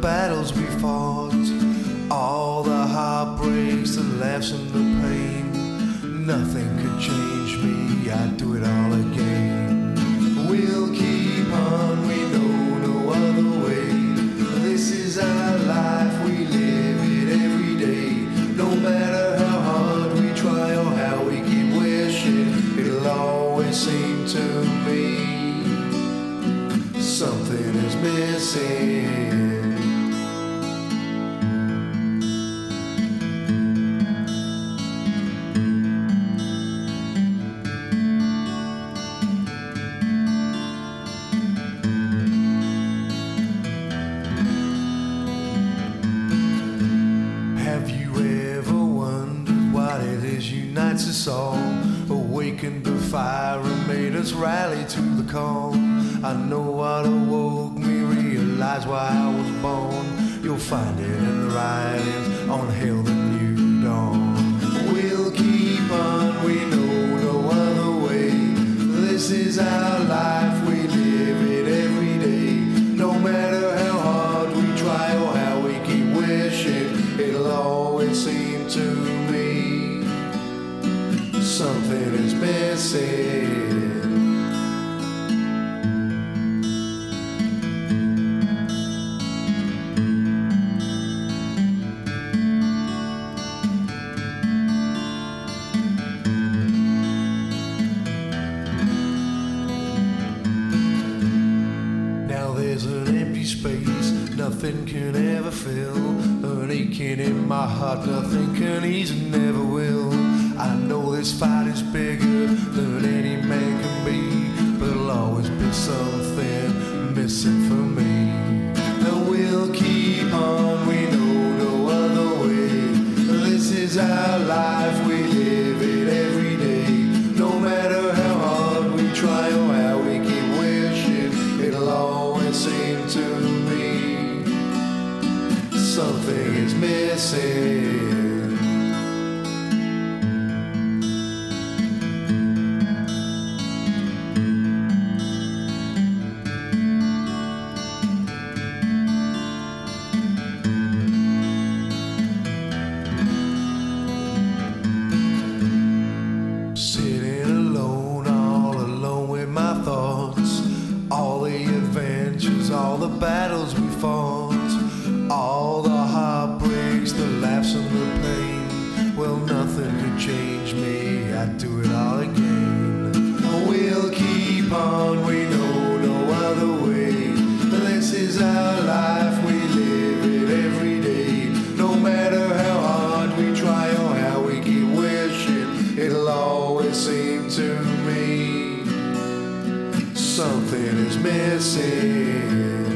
battles we fought, all the heartbreaks, the laughs, and the pain. Nothing could change me, I'd do it all again. We'll keep on, we know no other way. This is our life, we live it every day. No matter how hard we try or how we keep wishing, it'll always seem to me something is missing. Unites us all? Awakened the fire and made us rally to the call. I know what awoke me, realize why I was born. You'll find it in the writings on Hail the something is. Now there's an empty space nothing can ever fill. An aching in my heart, nothing can ease and never will. I know this fight is bigger than any man can be, but there'll always be something missing for me. And we'll keep on, we know no other way. This is our life, we live it every day. No matter how hard we try or how we keep wishing, it'll always seem to me something is missing. something is missing.